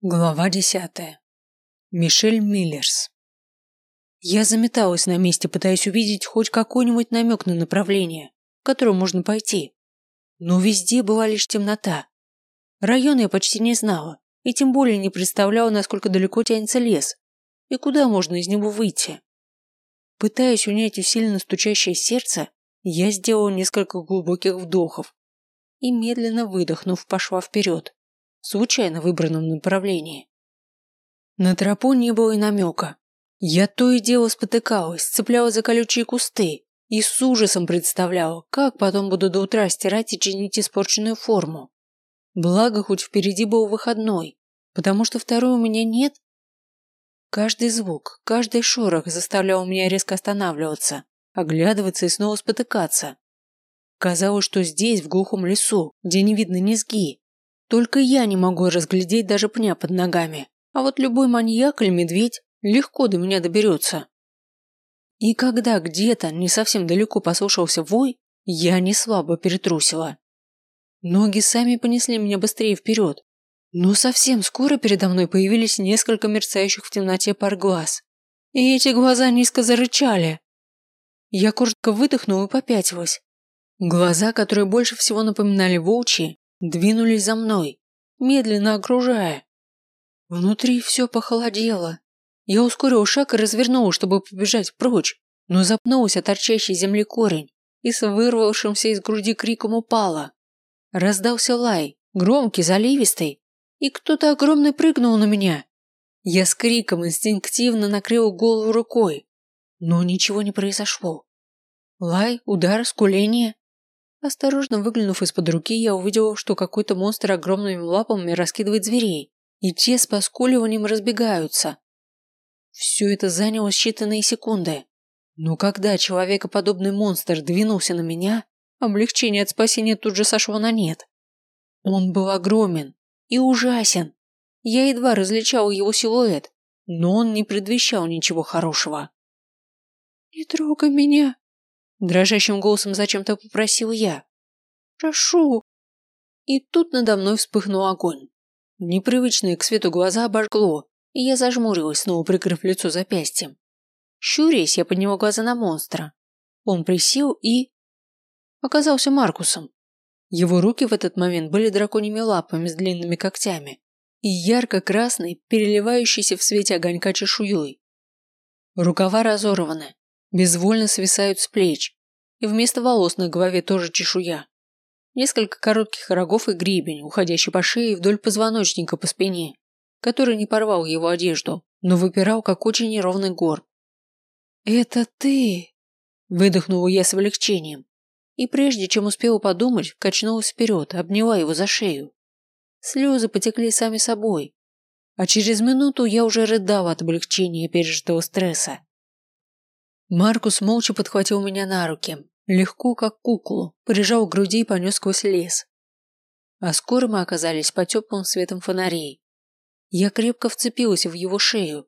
Глава десятая. Мишель Миллерс. Я заметалась на месте, пытаясь увидеть хоть какой-нибудь намек на направление, в которое можно пойти. Но везде была лишь темнота. Район я почти не знала, и тем более не представляла, насколько далеко тянется лес, и куда можно из него выйти. Пытаясь унять усиленно стучащее сердце, я сделала несколько глубоких вдохов и, медленно выдохнув, пошла вперед случайно выбранном направлении. На тропу не было и намека. Я то и дело спотыкалась, цеплялась за колючие кусты и с ужасом представляла, как потом буду до утра стирать и чинить испорченную форму. Благо, хоть впереди был выходной, потому что второй у меня нет. Каждый звук, каждый шорох заставлял меня резко останавливаться, оглядываться и снова спотыкаться. Казалось, что здесь, в глухом лесу, где не видно низги, только я не могу разглядеть даже пня под ногами, а вот любой маньяк или медведь легко до меня доберется. И когда где-то не совсем далеко послушался вой, я не слабо перетрусила. Ноги сами понесли меня быстрее вперед, но совсем скоро передо мной появились несколько мерцающих в темноте пар глаз. И эти глаза низко зарычали. Я коротко выдохнула и попятилась. Глаза, которые больше всего напоминали волчьи, двинулись за мной, медленно окружая. Внутри все похолодело. Я ускорил шаг и развернул, чтобы побежать прочь, но запнулась о торчащий земли корень и с вырвавшимся из груди криком упала. Раздался лай, громкий, заливистый, и кто-то огромный прыгнул на меня. Я с криком инстинктивно накрыл голову рукой, но ничего не произошло. Лай, удар, скуление, Осторожно выглянув из-под руки, я увидела, что какой-то монстр огромными лапами раскидывает зверей, и те с поскуливанием разбегаются. Все это заняло считанные секунды. Но когда человекоподобный монстр двинулся на меня, облегчение от спасения тут же сошло на нет. Он был огромен и ужасен. Я едва различала его силуэт, но он не предвещал ничего хорошего. «Не трогай меня!» Дрожащим голосом зачем-то попросил я. «Прошу!» И тут надо мной вспыхнул огонь. Непривычные к свету глаза обожгло, и я зажмурилась, снова прикрыв лицо запястьем. Щурясь, я подняла глаза на монстра. Он присел и... Оказался Маркусом. Его руки в этот момент были драконьими лапами с длинными когтями и ярко-красной, переливающейся в свете огонька чешуей. Рукава разорваны, безвольно свисают с плеч, и вместо волос на голове тоже чешуя. Несколько коротких рогов и гребень, уходящий по шее вдоль позвоночника по спине, который не порвал его одежду, но выпирал, как очень неровный горб. «Это ты!» – выдохнула я с облегчением, и прежде чем успела подумать, качнулась вперед, обняла его за шею. Слезы потекли сами собой, а через минуту я уже рыдала от облегчения пережитого стресса. Маркус молча подхватил меня на руки, легко как куклу, прижал к груди и понес сквозь лес. А скоро мы оказались под теплым светом фонарей. Я крепко вцепилась в его шею.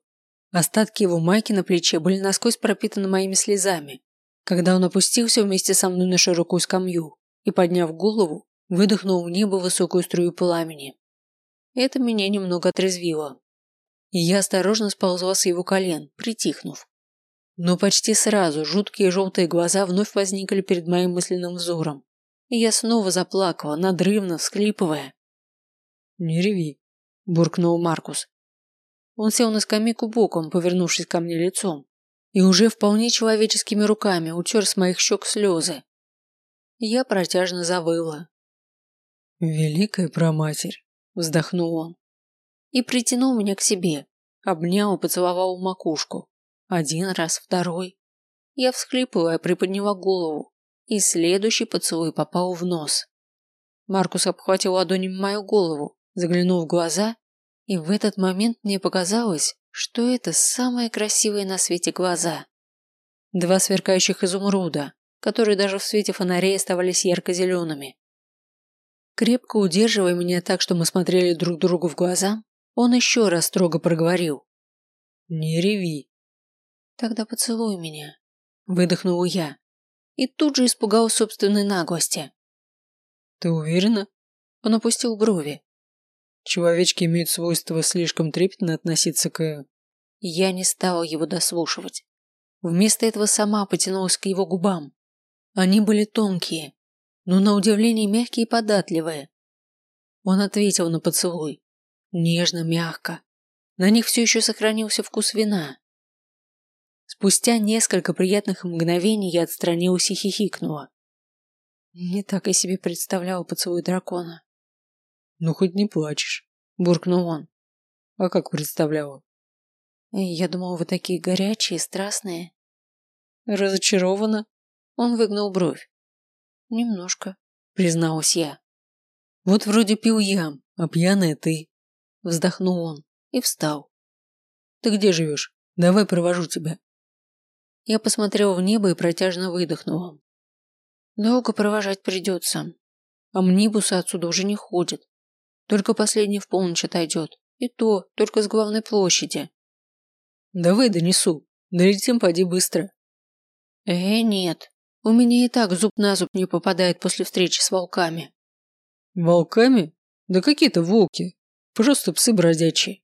Остатки его майки на плече были насквозь пропитаны моими слезами, когда он опустился вместе со мной на широкую скамью и, подняв голову, выдохнул в небо высокую струю пламени. Это меня немного отрезвило. И я осторожно сползла с его колен, притихнув. Но почти сразу жуткие желтые глаза вновь возникли перед моим мысленным взором. И я снова заплакала, надрывно всклипывая. «Не реви», – буркнул Маркус. Он сел на скамейку боком, повернувшись ко мне лицом, и уже вполне человеческими руками утер с моих щек слезы. Я протяжно завыла. «Великая проматерь», – вздохнул он. И притянул меня к себе, обнял и поцеловал в макушку. Один раз, второй. Я всхлипывая приподняла голову, и следующий поцелуй попал в нос. Маркус обхватил ладонями мою голову, заглянул в глаза, и в этот момент мне показалось, что это самые красивые на свете глаза. Два сверкающих изумруда, которые даже в свете фонарей оставались ярко-зелеными. Крепко удерживая меня так, что мы смотрели друг другу в глаза, он еще раз строго проговорил. «Не реви. «Тогда поцелуй меня», – выдохнула я. И тут же испугалась собственной наглости. «Ты уверена?» Он опустил брови. Человечки имеют свойство слишком трепетно относиться к... Я не стала его дослушивать. Вместо этого сама потянулась к его губам. Они были тонкие, но на удивление мягкие и податливые. Он ответил на поцелуй. Нежно, мягко. На них все еще сохранился вкус вина. Спустя несколько приятных мгновений я отстранилась и хихикнула. Не так я себе представляла поцелуй дракона. «Ну, хоть не плачешь», – буркнул он. «А как представляла?» «Я думала, вы такие горячие, страстные». «Разочарована?» Он выгнул бровь. «Немножко», – призналась я. «Вот вроде пил я, а пьяная ты», – вздохнул он и встал. «Ты где живешь? Давай провожу тебя». Я посмотрел в небо и протяжно выдохнула. Долго провожать придется. Амнибусы отсюда уже не ходят. Только последний в полночь отойдет. И то только с главной площади. Давай донесу. Долетим, поди быстро. Э, нет. У меня и так зуб на зуб не попадает после встречи с волками. Волками? Да какие-то волки. Просто псы бродячие.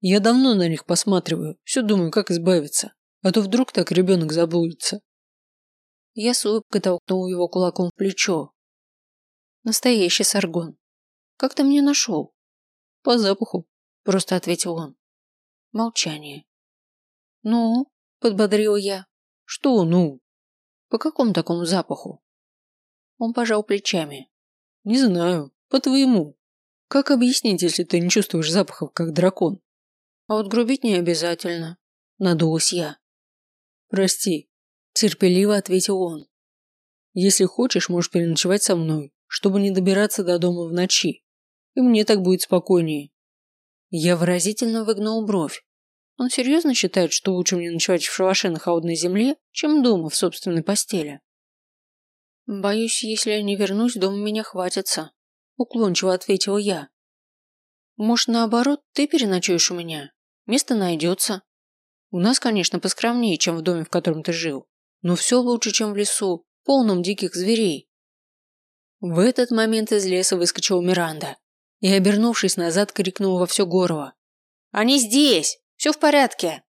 Я давно на них посматриваю, все думаю, как избавиться. А то вдруг так ребенок заблудится. Я с улыбкой толкнул его кулаком в плечо. Настоящий саргон. Как ты меня нашел? По запаху, просто ответил он. Молчание. Ну, подбодрил я. Что ну? По какому такому запаху? Он пожал плечами. Не знаю, по твоему. Как объяснить, если ты не чувствуешь запахов, как дракон? А вот грубить не обязательно. Надулась я. Прости, терпеливо ответил он. Если хочешь, можешь переночевать со мной, чтобы не добираться до дома в ночи. И мне так будет спокойнее. Я выразительно выгнул бровь. Он серьезно считает, что лучше мне ночевать в шалаше на холодной земле, чем дома в собственной постели? Боюсь, если я не вернусь, дома меня хватится, уклончиво ответила я. Может, наоборот, ты переночуешь у меня? Место найдется. У нас, конечно, поскромнее, чем в доме, в котором ты жил, но все лучше, чем в лесу, полном диких зверей. В этот момент из леса выскочила Миранда и, обернувшись назад, крикнула во все горло. «Они здесь! Все в порядке!»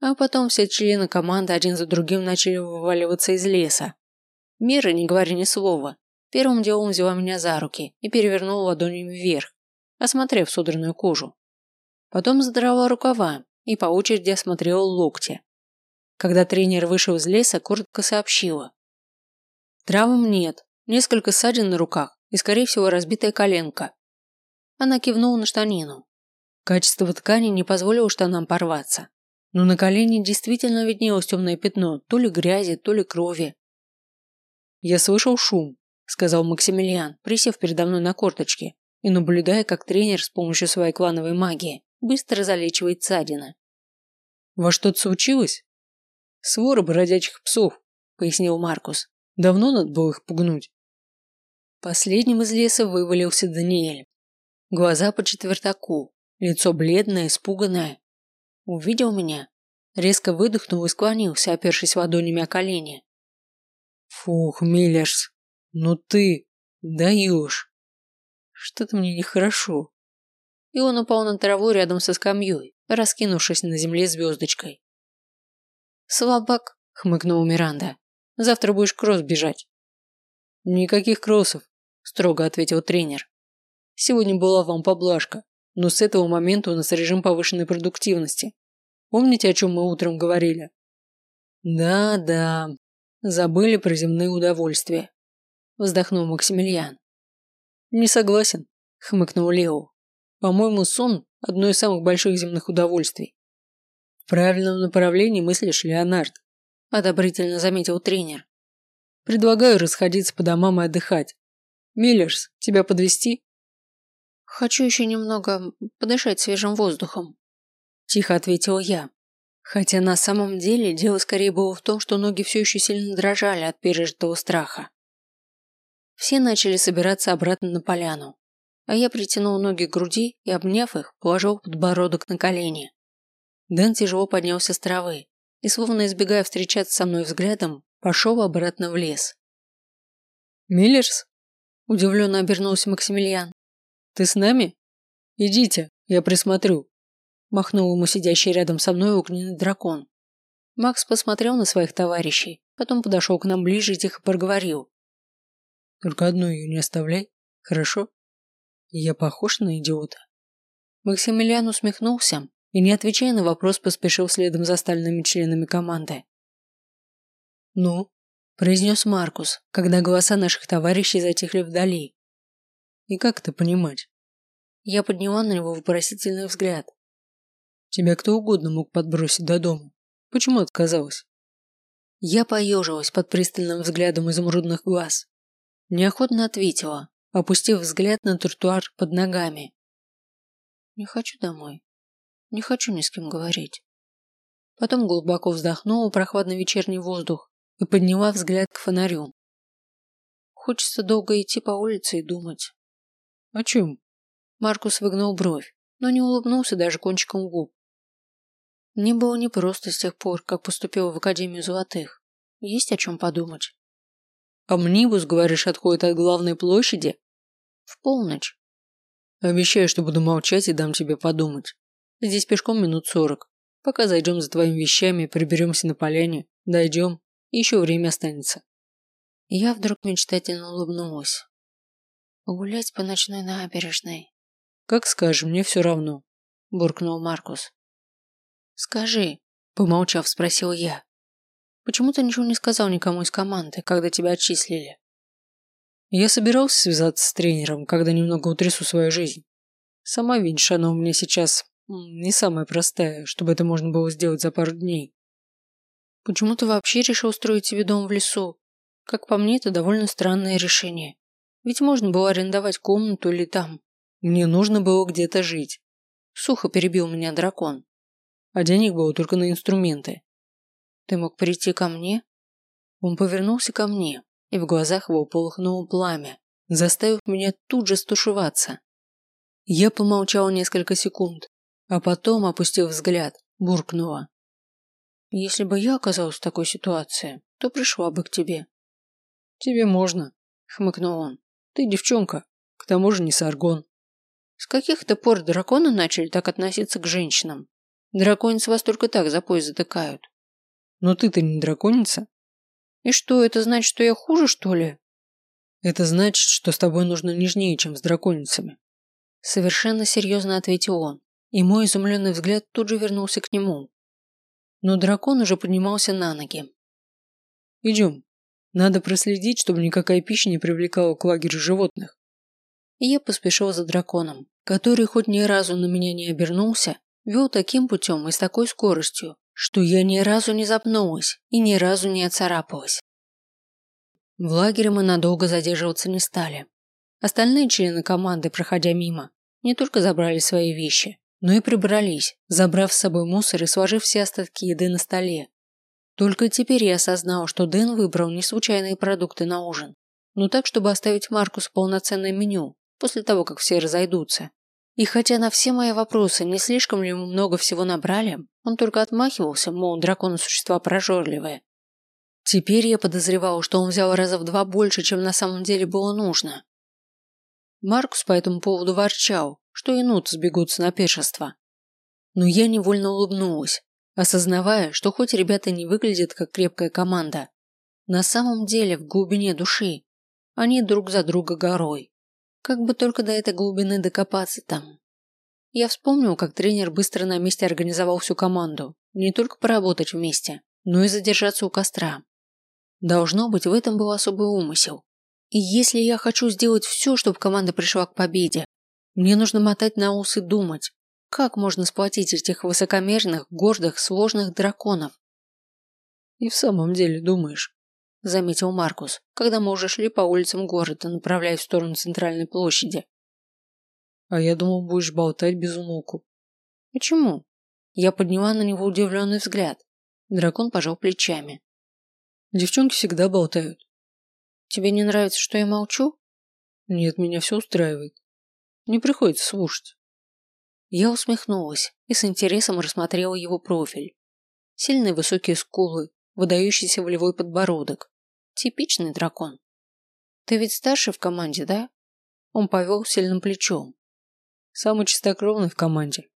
А потом все члены команды один за другим начали вываливаться из леса. Мира, не говоря ни слова, первым делом взяла меня за руки и перевернула ладонями вверх, осмотрев содранную кожу. Потом задрала рукава и по очереди осмотрела локти. Когда тренер вышел из леса, коротко сообщила. Травм нет, несколько ссадин на руках и, скорее всего, разбитая коленка. Она кивнула на штанину. Качество ткани не позволило штанам порваться. Но на колене действительно виднелось темное пятно, то ли грязи, то ли крови. «Я слышал шум», – сказал Максимилиан, присев передо мной на корточки и наблюдая, как тренер с помощью своей клановой магии быстро залечивает ссадины. «Во что-то случилось?» «Свора бродячих псов», – пояснил Маркус. «Давно надо было их пугнуть». Последним из леса вывалился Даниэль. Глаза по четвертаку, лицо бледное, испуганное. Увидел меня, резко выдохнул и склонился, опершись ладонями о колени. «Фух, Миллерс, ну ты даешь. Что-то мне нехорошо и он упал на траву рядом со скамьей, раскинувшись на земле звездочкой. «Слабак», — хмыкнула Миранда. «Завтра будешь кросс бежать». «Никаких кроссов», — строго ответил тренер. «Сегодня была вам поблажка, но с этого момента у нас режим повышенной продуктивности. Помните, о чем мы утром говорили?» «Да-да, забыли про земные удовольствия», — вздохнул Максимилиан. «Не согласен», — хмыкнул Лео. По-моему, сон – одно из самых больших земных удовольствий. В правильном направлении мыслишь, Леонард, одобрительно заметил тренер. Предлагаю расходиться по домам и отдыхать. Миллерс, тебя подвести? Хочу еще немного подышать свежим воздухом. Тихо ответила я. Хотя на самом деле дело скорее было в том, что ноги все еще сильно дрожали от пережитого страха. Все начали собираться обратно на поляну а я притянул ноги к груди и, обняв их, положил подбородок на колени. Дэн тяжело поднялся с травы и, словно избегая встречаться со мной взглядом, пошел обратно в лес. «Миллерс?» – удивленно обернулся Максимилиан. Ты с нами? Идите, я присмотрю. Махнул ему сидящий рядом со мной огненный дракон. Макс посмотрел на своих товарищей, потом подошел к нам ближе и тихо проговорил. Только одну ее не оставляй, хорошо? Я похож на идиота. Максимилиан усмехнулся и, не отвечая на вопрос, поспешил следом за остальными членами команды. «Ну?» – произнес Маркус, когда голоса наших товарищей затихли вдали. «И как это понимать?» Я подняла на него вопросительный взгляд. «Тебя кто угодно мог подбросить до дома. Почему отказалась?» Я поежилась под пристальным взглядом изумрудных глаз. Неохотно ответила, опустив взгляд на тротуар под ногами. «Не хочу домой. Не хочу ни с кем говорить». Потом глубоко вздохнула прохладный вечерний воздух и подняла взгляд к фонарю. Хочется долго идти по улице и думать. О чем? Маркус выгнул бровь, но не улыбнулся даже кончиком губ. Мне было непросто с тех пор, как поступила в Академию Золотых. Есть о чем подумать. Амнибус, говоришь, отходит от главной площади? В полночь. Обещаю, что буду молчать и дам тебе подумать. Здесь пешком минут сорок. Пока зайдем за твоими вещами, приберемся на поляне, дойдем, еще время останется. Я вдруг мечтательно улыбнулась. Гулять по ночной набережной. Как скажешь, мне все равно, буркнул Маркус. Скажи, помолчав, спросил я. Почему ты ничего не сказал никому из команды, когда тебя отчислили? Я собирался связаться с тренером, когда немного утрясу свою жизнь. Сама видишь, она у меня сейчас не самая простая, чтобы это можно было сделать за пару дней. Почему ты вообще решил устроить себе дом в лесу? Как по мне, это довольно странное решение. Ведь можно было арендовать комнату или там. Мне нужно было где-то жить. Сухо перебил меня дракон. А денег было только на инструменты. Ты мог прийти ко мне? Он повернулся ко мне, и в глазах его полыхнуло пламя, заставив меня тут же стушеваться. Я помолчал несколько секунд, а потом, опустив взгляд, буркнула. Если бы я оказалась в такой ситуации, то пришла бы к тебе. Тебе можно, хмыкнул он. Ты девчонка, к тому же не саргон. С каких-то пор драконы начали так относиться к женщинам? Драконицы вас только так за пояс затыкают. Но ты-то не драконица. И что, это значит, что я хуже, что ли? Это значит, что с тобой нужно нежнее, чем с драконицами. Совершенно серьезно ответил он, и мой изумленный взгляд тут же вернулся к нему. Но дракон уже поднимался на ноги. Идем. Надо проследить, чтобы никакая пища не привлекала к лагерю животных. И я поспешил за драконом, который хоть ни разу на меня не обернулся, вел таким путем и с такой скоростью, что я ни разу не запнулась и ни разу не оцарапалась. В лагере мы надолго задерживаться не стали. Остальные члены команды, проходя мимо, не только забрали свои вещи, но и прибрались, забрав с собой мусор и сложив все остатки еды на столе. Только теперь я осознал, что Дэн выбрал не случайные продукты на ужин, но так, чтобы оставить Маркусу полноценное меню после того, как все разойдутся. И хотя на все мои вопросы, не слишком ли мы много всего набрали, он только отмахивался, мол, драконы существа прожорливые. Теперь я подозревал, что он взял раза в два больше, чем на самом деле было нужно. Маркус по этому поводу ворчал, что и нут сбегутся на пешество. Но я невольно улыбнулась, осознавая, что хоть ребята не выглядят как крепкая команда, на самом деле в глубине души они друг за друга горой. Как бы только до этой глубины докопаться там. Я вспомнил, как тренер быстро на месте организовал всю команду. Не только поработать вместе, но и задержаться у костра. Должно быть, в этом был особый умысел. И если я хочу сделать все, чтобы команда пришла к победе, мне нужно мотать на ус и думать, как можно сплотить этих высокомерных, гордых, сложных драконов. И в самом деле думаешь, заметил Маркус, когда мы уже шли по улицам города, направляясь в сторону центральной площади. А я думал, будешь болтать без умолку. Почему? Я подняла на него удивленный взгляд. Дракон пожал плечами. Девчонки всегда болтают. Тебе не нравится, что я молчу? Нет, меня все устраивает. Не приходится слушать. Я усмехнулась и с интересом рассмотрела его профиль. Сильные высокие скулы, выдающийся волевой подбородок, Типичный дракон. Ты ведь старший в команде, да? Он повел сильным плечом, Самый чистокровный в команде.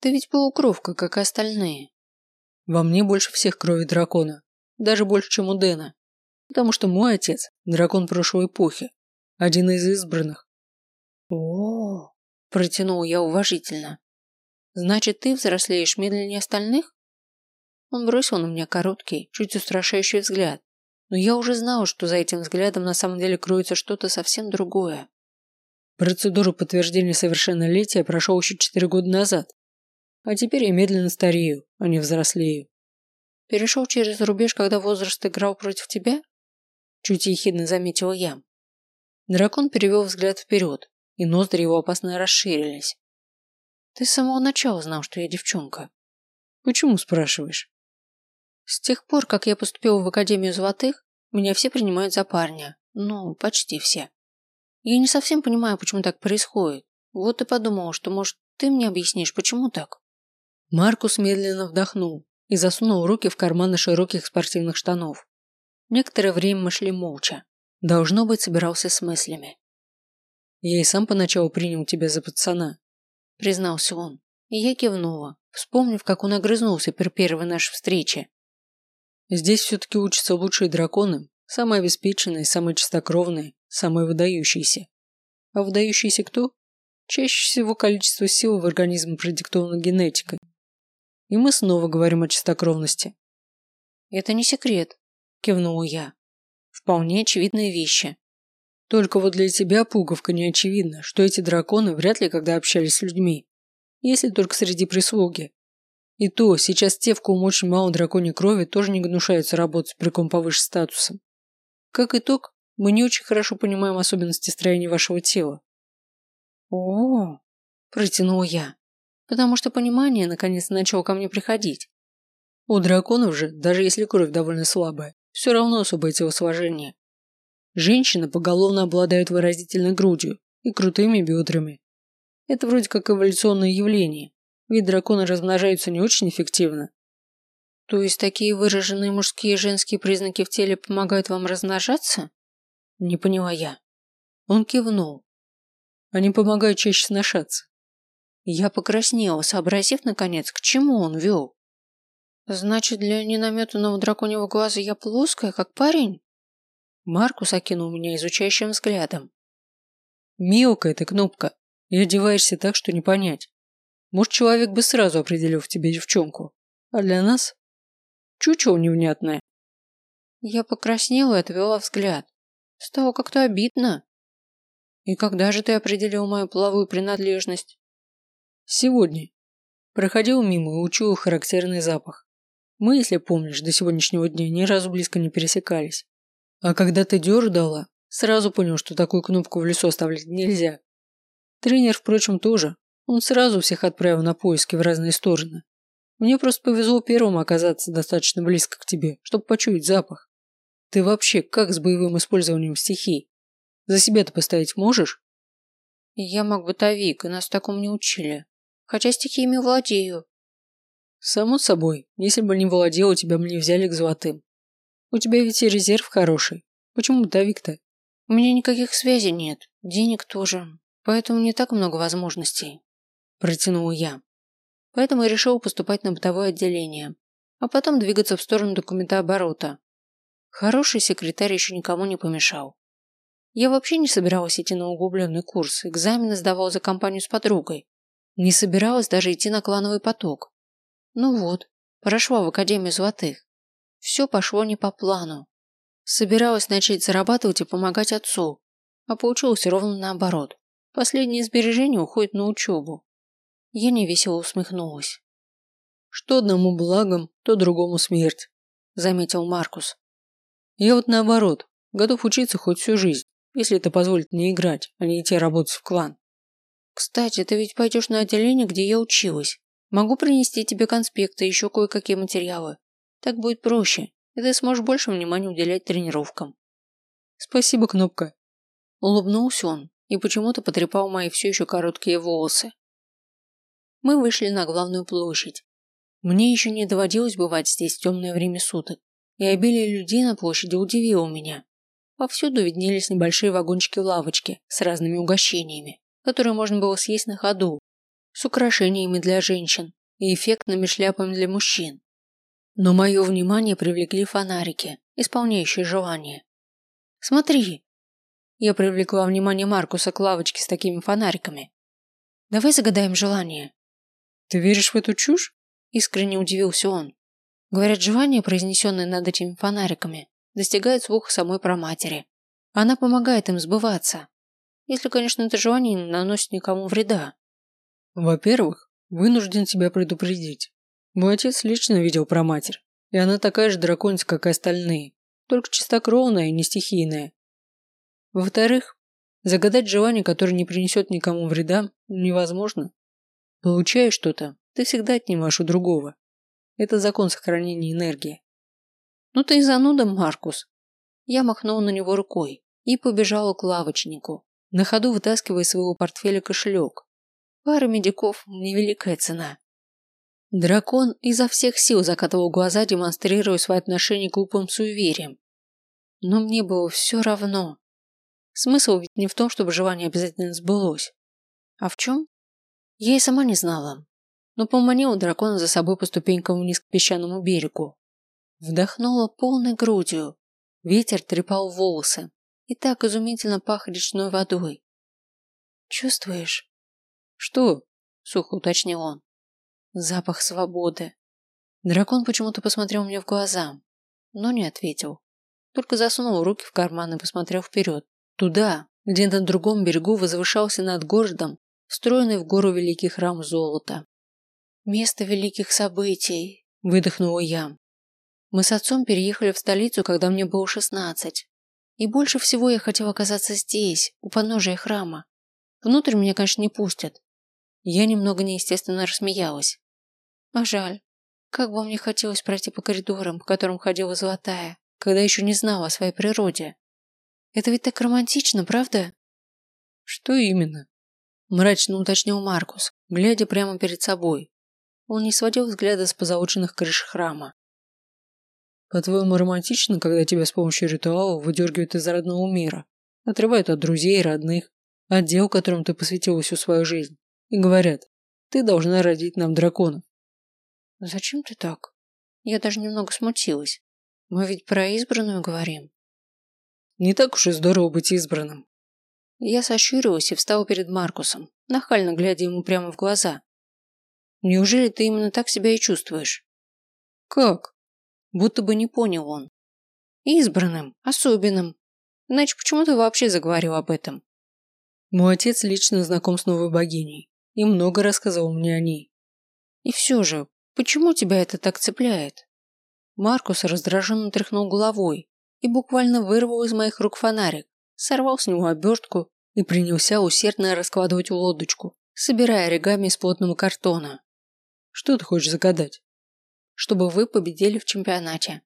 Ты ведь полукровка, как и остальные. Во мне больше всех крови дракона. Даже больше, чем у Дэна. Потому что мой отец – дракон прошлой эпохи. Один из избранных. О, -о, протянул я уважительно. Значит, ты взрослеешь медленнее остальных? Он бросил на меня короткий, чуть устрашающий взгляд, но я уже знала, что за этим взглядом на самом деле кроется что-то совсем другое. Процедуру подтверждения совершеннолетия прошел еще четыре года назад. А теперь я медленно старею, а не взрослею. Перешел через рубеж, когда возраст играл против тебя? Чуть ехидно заметила я. Дракон перевел взгляд вперед, и ноздри его опасно расширились. Ты с самого начала знал, что я девчонка. Почему спрашиваешь? С тех пор, как я поступила в Академию Золотых, меня все принимают за парня. Ну, почти все. Я не совсем понимаю, почему так происходит. Вот и подумала, что, может, ты мне объяснишь, почему так?» Маркус медленно вдохнул и засунул руки в карманы широких спортивных штанов. Некоторое время мы шли молча. Должно быть, собирался с мыслями. «Я и сам поначалу принял тебя за пацана», – признался он. И я кивнула, вспомнив, как он огрызнулся при первой нашей встрече. Здесь все-таки учатся лучшие драконы, самые обеспеченные, самые чистокровные, самые выдающиеся. А выдающиеся кто? Чаще всего количество сил в организме продиктовано генетикой. И мы снова говорим о чистокровности. Это не секрет, кивнула я. Вполне очевидные вещи. Только вот для тебя, пуговка, не очевидно, что эти драконы вряд ли когда общались с людьми. Если только среди прислуги. И то, сейчас те, в ком очень мало драконьей крови, тоже не гнушаются работать при ком повыше статусом. Как итог, мы не очень хорошо понимаем особенности строения вашего тела. О, -о, -о протянула я, потому что понимание наконец начало ко мне приходить. У драконов же, даже если кровь довольно слабая, все равно особое телосложение. Женщины поголовно обладают выразительной грудью и крутыми бедрами. Это вроде как эволюционное явление, ведь драконы размножаются не очень эффективно. То есть такие выраженные мужские и женские признаки в теле помогают вам размножаться? Не поняла я. Он кивнул. Они помогают чаще сношаться. Я покраснела, сообразив, наконец, к чему он вел. Значит, для ненаметанного драконьего глаза я плоская, как парень? Маркус окинул меня изучающим взглядом. Мелкая ты, кнопка, и одеваешься так, что не понять. Может, человек бы сразу определил в тебе девчонку. А для нас? Чучело невнятное. Я покраснела и отвела взгляд. Стало как-то обидно. И когда же ты определил мою половую принадлежность? Сегодня. Проходил мимо и учуял характерный запах. Мы, если помнишь, до сегодняшнего дня ни разу близко не пересекались. А когда ты дёр дала, сразу понял, что такую кнопку в лесу оставлять нельзя. Тренер, впрочем, тоже. Он сразу всех отправил на поиски в разные стороны. Мне просто повезло первым оказаться достаточно близко к тебе, чтобы почуять запах. Ты вообще как с боевым использованием стихий? За себя-то поставить можешь? Я маг бытовик, и нас такому не учили. Хотя стихиями владею. Само собой, если бы не владел, тебя бы не взяли к золотым. У тебя ведь и резерв хороший. Почему бытовик-то? У меня никаких связей нет, денег тоже, поэтому не так много возможностей протянула я. Поэтому я решил поступать на бытовое отделение, а потом двигаться в сторону документооборота. Хороший секретарь еще никому не помешал. Я вообще не собиралась идти на углубленный курс, экзамены сдавала за компанию с подругой. Не собиралась даже идти на клановый поток. Ну вот, прошла в Академию Золотых. Все пошло не по плану. Собиралась начать зарабатывать и помогать отцу, а получилось ровно наоборот. Последние сбережения уходят на учебу. Я невесело усмехнулась. Что одному благом, то другому смерть, заметил Маркус. Я вот наоборот, готов учиться хоть всю жизнь, если это позволит мне играть, а не идти работать в клан. Кстати, ты ведь пойдешь на отделение, где я училась. Могу принести тебе конспекты и еще кое-какие материалы. Так будет проще, и ты сможешь больше внимания уделять тренировкам. Спасибо, Кнопка. Улыбнулся он и почему-то потрепал мои все еще короткие волосы. Мы вышли на главную площадь. Мне еще не доводилось бывать здесь в темное время суток, и обилие людей на площади удивило меня. Повсюду виднелись небольшие вагончики-лавочки с разными угощениями. которые можно было съесть на ходу, с украшениями для женщин и эффектными шляпами для мужчин. Но мое внимание привлекли фонарики, исполняющие желания. «Смотри!» Я привлекла внимание Маркуса к лавочке с такими фонариками. «Давай загадаем желание». «Ты веришь в эту чушь?» Искренне удивился он. Говорят, желание, произнесенное над этими фонариками, достигает слуха самой проматери. Она помогает им сбываться. Если, конечно, это желание не наносит никому вреда. Во-первых, вынужден тебя предупредить. Мой отец лично видел про матерь, и она такая же драконица, как и остальные, только чистокровная и не стихийная. Во-вторых, загадать желание, которое не принесет никому вреда, невозможно. Получаешь что-то, ты всегда отнимаешь у другого. Это закон сохранения энергии. Ну ты и зануда, Маркус. Я махнул на него рукой и побежала к лавочнику, на ходу вытаскивая из своего портфеля кошелек. Пара медиков – невеликая цена. Дракон изо всех сил закатывал глаза, демонстрируя свои отношения к глупым суевериям. Но мне было все равно. Смысл ведь не в том, чтобы желание обязательно сбылось. А в чем? Я и сама не знала. Но поманила дракона за собой по ступенькам вниз к песчаному берегу. Вдохнула полной грудью. Ветер трепал волосы. И так изумительно пах речной водой. «Чувствуешь?» «Что?» – сухо уточнил он. «Запах свободы». Дракон почему-то посмотрел мне в глаза, но не ответил. Только засунул руки в карман и посмотрел вперед. Туда, где на другом берегу возвышался над городом встроенный в гору великий храм золота. «Место великих событий», – выдохнула я. Мы с отцом переехали в столицу, когда мне было шестнадцать. И больше всего я хотела оказаться здесь, у подножия храма. Внутрь меня, конечно, не пустят, я немного неестественно рассмеялась. А жаль. Как бы мне хотелось пройти по коридорам, по которым ходила Золотая, когда еще не знала о своей природе. Это ведь так романтично, правда? Что именно? Мрачно уточнил Маркус, глядя прямо перед собой. Он не сводил взгляда с позолоченных крыш храма. По-твоему, романтично, когда тебя с помощью ритуала выдергивают из родного мира, отрывают от друзей и родных, от дел, которым ты посвятила всю свою жизнь? и говорят, ты должна родить нам дракона. Зачем ты так? Я даже немного смутилась. Мы ведь про избранную говорим. Не так уж и здорово быть избранным. Я сощурилась и встала перед Маркусом, нахально глядя ему прямо в глаза. Неужели ты именно так себя и чувствуешь? Как? Будто бы не понял он. Избранным, особенным. Иначе почему ты вообще заговорил об этом? Мой отец лично знаком с новой богиней и много рассказал мне о ней. И все же, почему тебя это так цепляет? Маркус раздраженно тряхнул головой и буквально вырвал из моих рук фонарик, сорвал с него обертку и принялся усердно раскладывать лодочку, собирая оригами из плотного картона. Что ты хочешь загадать? Чтобы вы победили в чемпионате.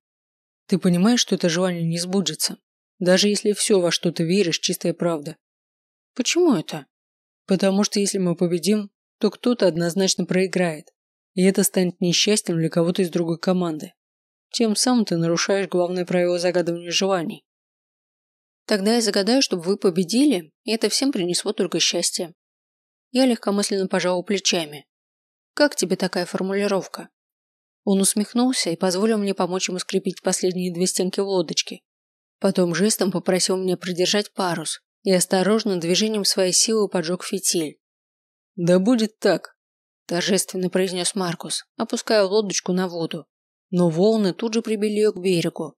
Ты понимаешь, что это желание не сбудется, даже если все, во что ты веришь, чистая правда. Почему это? Потому что если мы победим, то кто-то однозначно проиграет. И это станет несчастьем для кого-то из другой команды. Тем самым ты нарушаешь главное правило загадывания желаний. Тогда я загадаю, чтобы вы победили, и это всем принесло только счастье. Я легкомысленно пожал плечами. Как тебе такая формулировка? Он усмехнулся и позволил мне помочь ему скрепить последние две стенки лодочки. Потом жестом попросил меня придержать парус, и осторожно движением своей силы поджег фитиль. «Да будет так», – торжественно произнес Маркус, опуская лодочку на воду. Но волны тут же прибили ее к берегу.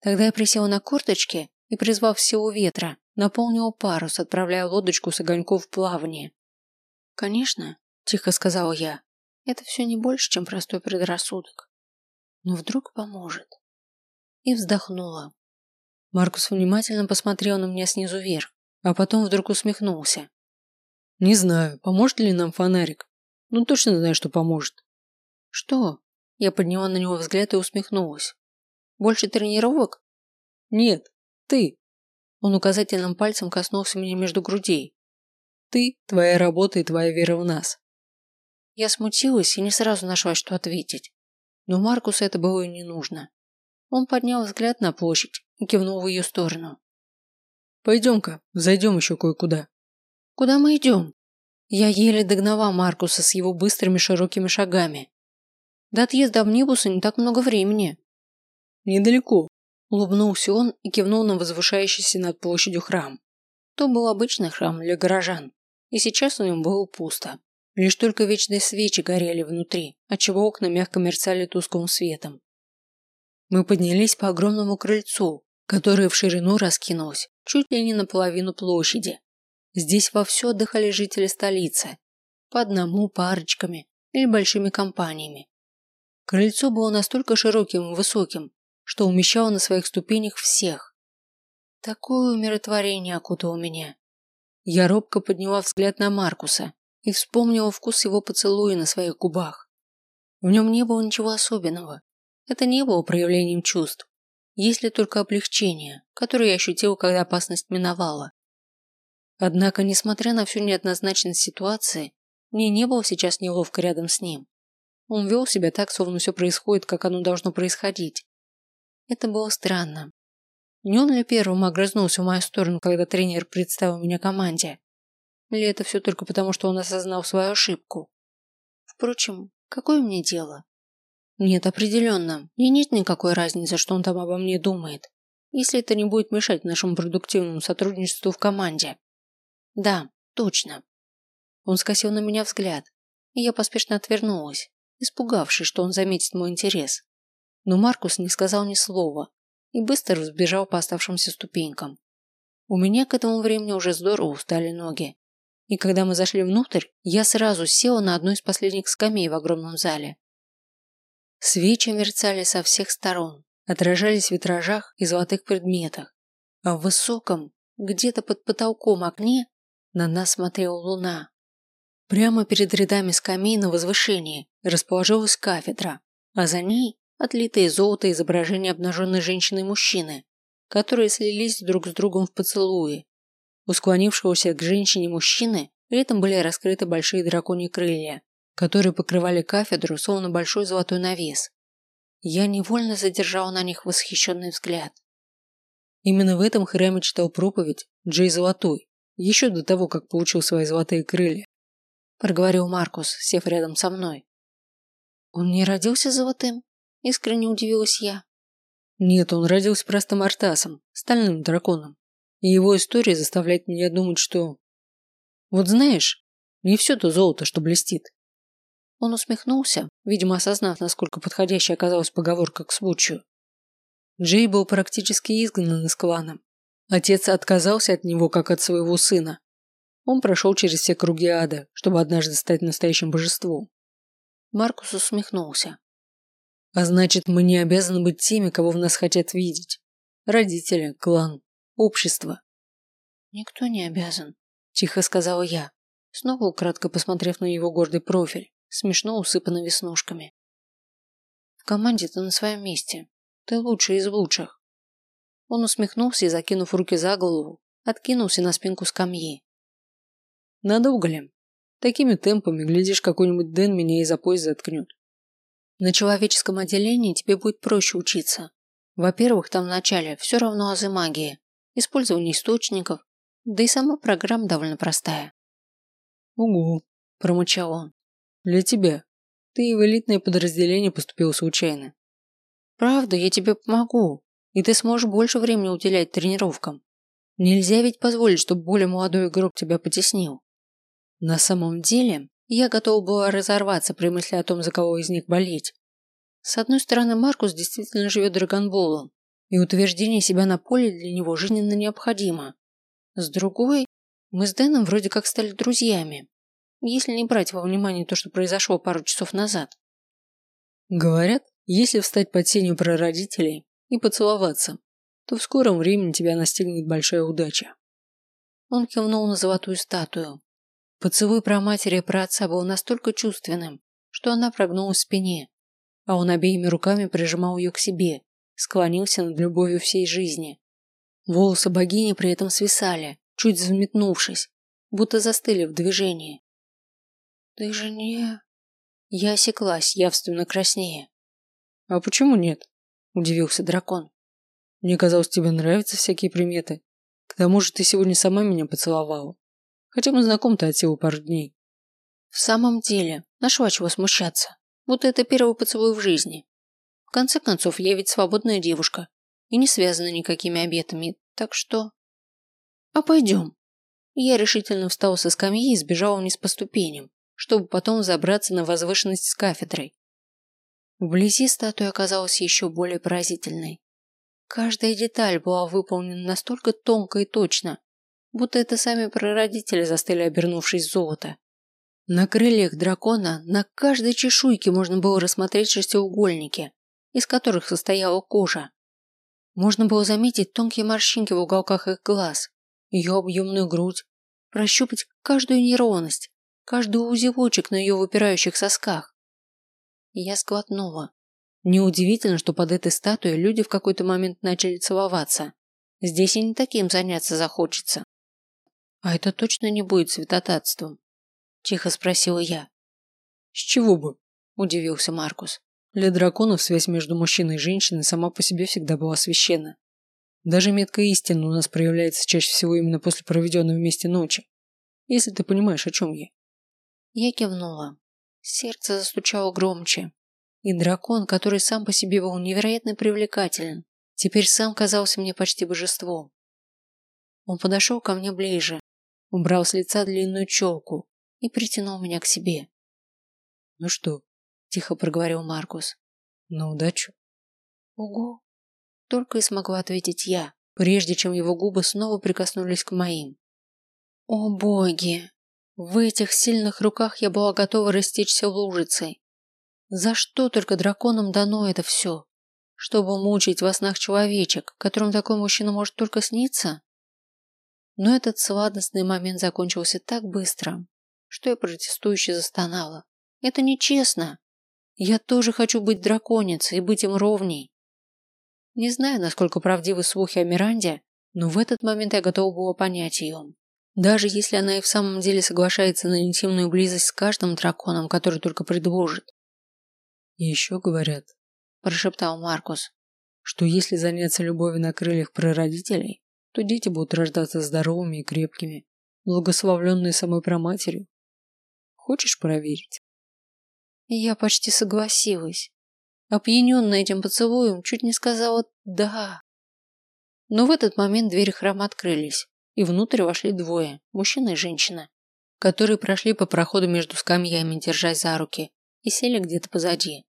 Тогда я присел на корточки и, призвав силу ветра, наполнил парус, отправляя лодочку с огоньков в плавание. «Конечно», – тихо сказал я, – «это все не больше, чем простой предрассудок. Но вдруг поможет». И вздохнула. Маркус внимательно посмотрел на меня снизу вверх, а потом вдруг усмехнулся. «Не знаю, поможет ли нам фонарик. Ну, точно знаю, что поможет». «Что?» Я подняла на него взгляд и усмехнулась. «Больше тренировок?» «Нет, ты». Он указательным пальцем коснулся меня между грудей. «Ты, твоя работа и твоя вера в нас». Я смутилась и не сразу нашла, что ответить. Но Маркусу это было и не нужно. Он поднял взгляд на площадь и кивнул в ее сторону. «Пойдем-ка, зайдем еще кое-куда». Куда мы идем? Я еле догнала Маркуса с его быстрыми широкими шагами. До отъезда амнибуса не так много времени. Недалеко. Улыбнулся он и кивнул на возвышающийся над площадью храм. То был обычный храм для горожан, и сейчас в нем было пусто. Лишь только вечные свечи горели внутри, отчего окна мягко мерцали тусклым светом. Мы поднялись по огромному крыльцу, которое в ширину раскинулось чуть ли не наполовину площади. Здесь вовсю отдыхали жители столицы. По одному, парочками или большими компаниями. Крыльцо было настолько широким и высоким, что умещало на своих ступенях всех. Такое умиротворение окутало меня. Я робко подняла взгляд на Маркуса и вспомнила вкус его поцелуя на своих губах. В нем не было ничего особенного. Это не было проявлением чувств, если только облегчение, которое я ощутил, когда опасность миновала. Однако, несмотря на всю неоднозначность ситуации, мне не было сейчас неловко рядом с ним. Он вел себя так, словно все происходит, как оно должно происходить. Это было странно. Не он ли первым огрызнулся в мою сторону, когда тренер представил меня команде? Или это все только потому, что он осознал свою ошибку? Впрочем, какое мне дело? Нет, определенно, мне нет никакой разницы, что он там обо мне думает, если это не будет мешать нашему продуктивному сотрудничеству в команде. Да, точно. Он скосил на меня взгляд, и я поспешно отвернулась, испугавшись, что он заметит мой интерес. Но Маркус не сказал ни слова и быстро взбежал по оставшимся ступенькам. У меня к этому времени уже здорово устали ноги. И когда мы зашли внутрь, я сразу села на одну из последних скамей в огромном зале. Свечи мерцали со всех сторон, отражались в витражах и золотых предметах, а в высоком, где-то под потолком окне на нас смотрела луна. Прямо перед рядами скамей на возвышении расположилась кафедра, а за ней отлитые золото изображения обнаженной женщины и мужчины, которые слились друг с другом в поцелуе. У склонившегося к женщине мужчины при этом были раскрыты большие драконьи крылья, которые покрывали кафедру словно большой золотой навес. Я невольно задержала на них восхищенный взгляд. Именно в этом храме читал проповедь Джей Золотой, еще до того, как получил свои золотые крылья. Проговорил Маркус, сев рядом со мной. Он не родился золотым? Искренне удивилась я. Нет, он родился простым Артасом, стальным драконом. И его история заставляет меня думать, что... Вот знаешь, не все то золото, что блестит. Он усмехнулся, видимо, осознав, насколько подходящей оказалась поговорка к случаю. Джей был практически изгнан из клана, Отец отказался от него, как от своего сына. Он прошел через все круги ада, чтобы однажды стать настоящим божеством. Маркус усмехнулся. А значит, мы не обязаны быть теми, кого в нас хотят видеть. Родители, клан, общество. Никто не обязан, тихо сказала я, снова украдко посмотрев на его гордый профиль, смешно усыпанный веснушками. В команде ты на своем месте. Ты лучший из лучших. Он усмехнулся и, закинув руки за голову, откинулся на спинку скамьи. Надолго ли? Такими темпами, глядишь, какой-нибудь Дэн меня и за пояс заткнет. На человеческом отделении тебе будет проще учиться. Во-первых, там в начале все равно азы магии, использование источников, да и сама программа довольно простая. Угу, промычал он. Для тебя. Ты в элитное подразделение поступил случайно. Правда, я тебе помогу и ты сможешь больше времени уделять тренировкам. Нельзя ведь позволить, чтобы более молодой игрок тебя потеснил. На самом деле, я готова была разорваться при мысли о том, за кого из них болеть. С одной стороны, Маркус действительно живет драгонболом, и утверждение себя на поле для него жизненно необходимо. С другой, мы с Дэном вроде как стали друзьями, если не брать во внимание то, что произошло пару часов назад. Говорят, если встать под сенью прародителей, и поцеловаться, то в скором времени тебя настигнет большая удача. Он кивнул на золотую статую. Поцелуй про матери и про отца был настолько чувственным, что она прогнулась в спине, а он обеими руками прижимал ее к себе, склонился над любовью всей жизни. Волосы богини при этом свисали, чуть взметнувшись, будто застыли в движении. «Ты же не...» Я осеклась, явственно краснее. «А почему нет?» – удивился дракон. «Мне казалось, тебе нравятся всякие приметы. К тому же ты сегодня сама меня поцеловала. Хотя мы знакомы-то от всего пару дней. В самом деле, нашла чего смущаться. Вот это первый поцелуй в жизни. В конце концов, я ведь свободная девушка и не связана никакими обетами, так что... А пойдем. Я решительно встал со скамьи и сбежал вниз по ступеням, чтобы потом забраться на возвышенность с кафедрой. Вблизи статуя оказалась еще более поразительной. Каждая деталь была выполнена настолько тонко и точно, будто это сами прародители застыли, обернувшись в золото. На крыльях дракона на каждой чешуйке можно было рассмотреть шестиугольники, из которых состояла кожа. Можно было заметить тонкие морщинки в уголках их глаз, ее объемную грудь, прощупать каждую неровность, каждый узелочек на ее выпирающих сосках. Я сглотнула. Неудивительно, что под этой статуей люди в какой-то момент начали целоваться. Здесь и не таким заняться захочется. А это точно не будет святотатством? Тихо спросила я. С чего бы? Удивился Маркус. Для драконов связь между мужчиной и женщиной сама по себе всегда была священна. Даже метка истины у нас проявляется чаще всего именно после проведенной вместе ночи. Если ты понимаешь, о чем я. Я кивнула. Сердце застучало громче. И дракон, который сам по себе был невероятно привлекателен, теперь сам казался мне почти божеством. Он подошел ко мне ближе, убрал с лица длинную челку и притянул меня к себе. «Ну что?» – тихо проговорил Маркус. «На удачу». «Ого!» – только и смогла ответить я, прежде чем его губы снова прикоснулись к моим. «О боги! В этих сильных руках я была готова растечься лужицей. За что только драконам дано это все? Чтобы мучить во снах человечек, которым такой мужчина может только сниться?» Но этот сладостный момент закончился так быстро, что я протестующе застонала. Это нечестно. Я тоже хочу быть драконицей и быть им ровней. Не знаю, насколько правдивы слухи о Миранде, но в этот момент я готова была понять ее. Даже если она и в самом деле соглашается на интимную близость с каждым драконом, который только предложит. Еще говорят, прошептал Маркус, что если заняться любовью на крыльях прародителей, то дети будут рождаться здоровыми и крепкими, благословленные самой проматерью. Хочешь проверить? Я почти согласилась. Опьяненная этим поцелуем, чуть не сказала «да». Но в этот момент двери храма открылись, и внутрь вошли двое, мужчина и женщина, которые прошли по проходу между скамьями, держась за руки, и сели где-то позади.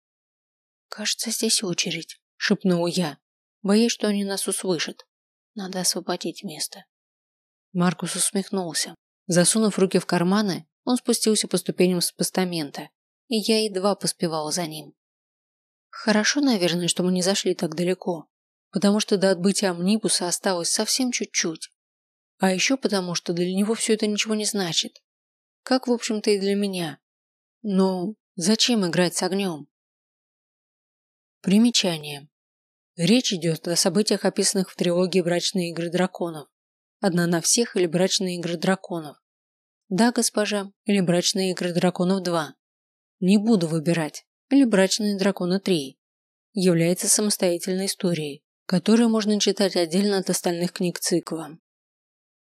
«Кажется, здесь очередь», – шепнула я, боясь, что они нас услышат. «Надо освободить место». Маркус усмехнулся. Засунув руки в карманы, он спустился по ступеням с постамента, и я едва поспевала за ним. Хорошо, наверное, что мы не зашли так далеко, потому что до отбытия амнибуса осталось совсем чуть-чуть. А еще потому, что для него все это ничего не значит. Как, в общем-то, и для меня. Но зачем играть с огнем? Примечание. Речь идет о событиях, описанных в трилогии «Брачные игры драконов». Одна на всех или «Брачные игры драконов». Да, госпожа, или брачные игры драконов 2. Не буду выбирать. Или брачные драконы 3. Является самостоятельной историей, которую можно читать отдельно от остальных книг цикла.